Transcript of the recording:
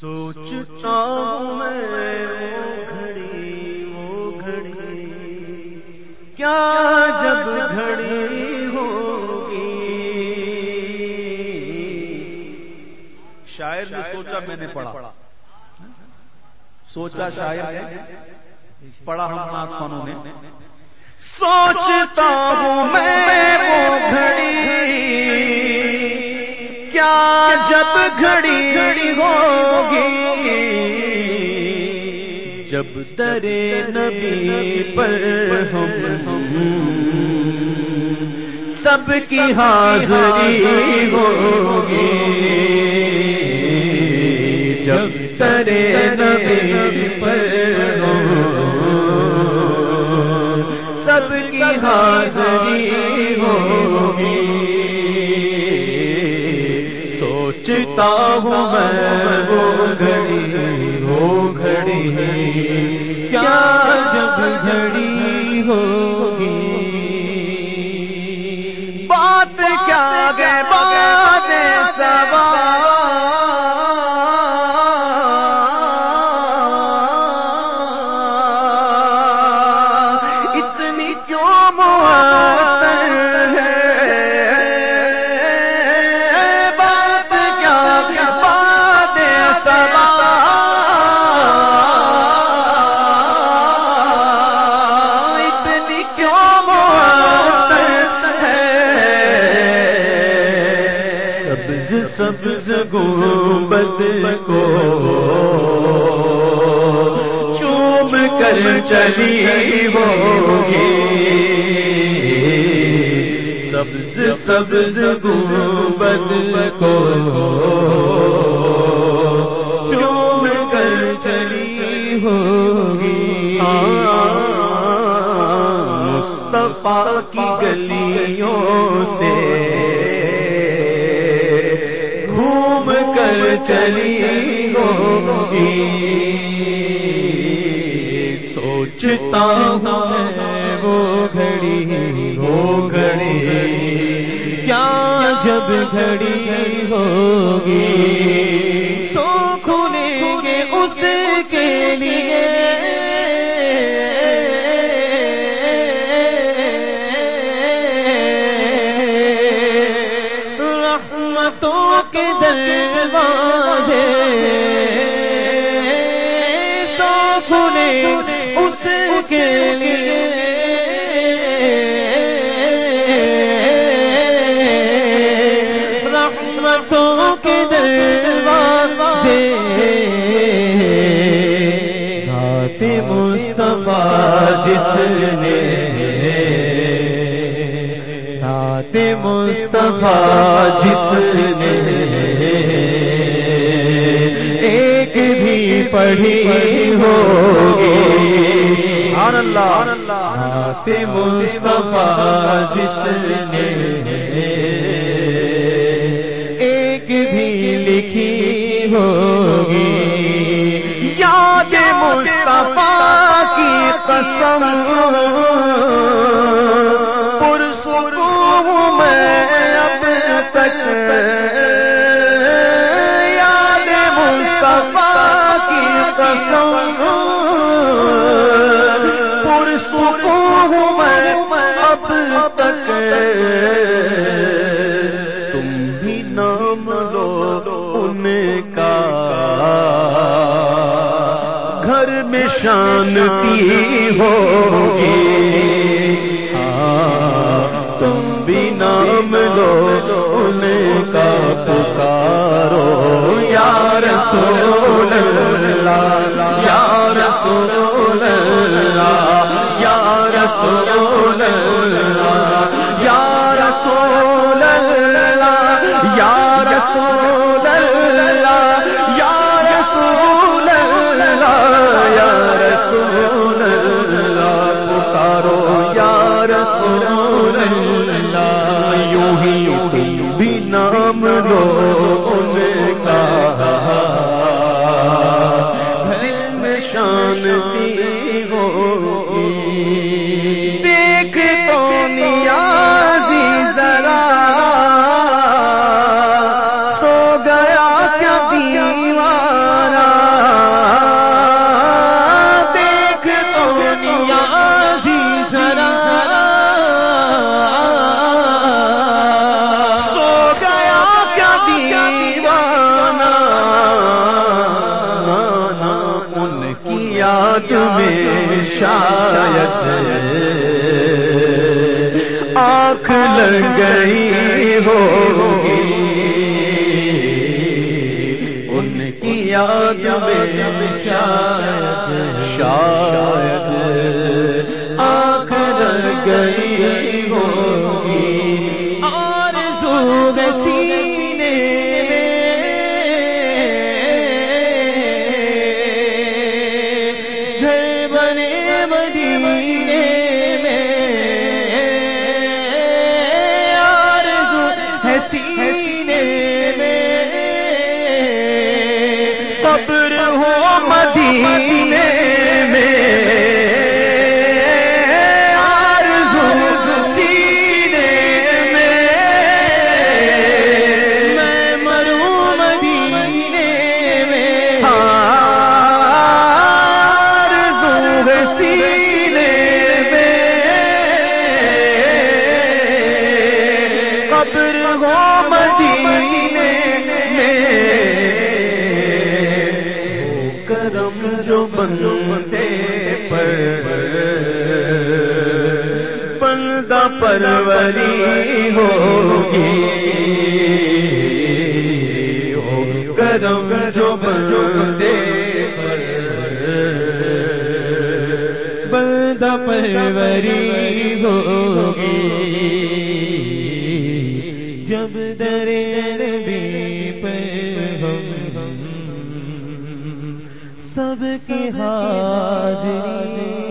سوچتا ہوں میں وہ گھڑی وہ گھڑی۔ کیا جب گھڑی ہوگی؟ شاعر نے سوچا میں نے پڑھا۔ سوچا شاعر پڑھا ہم خانوں نے۔ سوچتا ہوں میں وہ گھڑی۔ جب گھڑی گھڑی ہوگی جب درے نبی پر ہم سب کی حاضری ہوگی جب ترے نبی پر سب کی حاضری ہوگی سوچتا ہوں میں وہ گھڑی ہو گھڑی۔ کیا جب گھڑی ہوگی؟ بات کیا گئے؟ سبز سبز گنبد کو چوم کر چلی ہوگی۔ سبز سبز گنبد کو چوم کر چلی ہوگی۔ مصطفیٰ کی گلیوں سے پر چلی ہوگی۔ سوچتا ہوں وہ گھڑی وہ گھڑی۔ کیا جب گھڑی ہوگی؟ سو کھلیں گے اس کے لیے کے دروازے۔ سو سنے اس کے لیے رحمتوں کے دروازے۔ رات مصطفیٰ جس نے مصطفیٰ جس نے ایک بھی پڑھی ہوگی۔ سبحان اللہ۔ رات مصطفیٰ جس نے ایک بھی لکھی ہوگی۔ یاد مصطفیٰ کی قسم۔ تک یاد مصطفیٰ کی قسم پرسکون میں اب تک تم بھی نام لو ان کا گھر میں شانتی ہوگی۔ ہاں نام لو ان کا پکارو۔ یار رسول اللہ، یا رسول اللہ، یا رسول اللہ، یا رسول اللہ، یا رسول یوں ہی تم بھی نام لو ان کا گھر میں شانتی شاید آنکھ لگ گئی ہوگی۔ ان کی یاد میں شاید شاید آنکھ لگ گئی ہوگی۔ اور سو سینے قبر ہو مدینے بندے پر۔ بندہ پروری ہوگی۔ کرم جو بندے پر۔ بندہ پروری ہوگی۔ جب دریر کی حاضری۔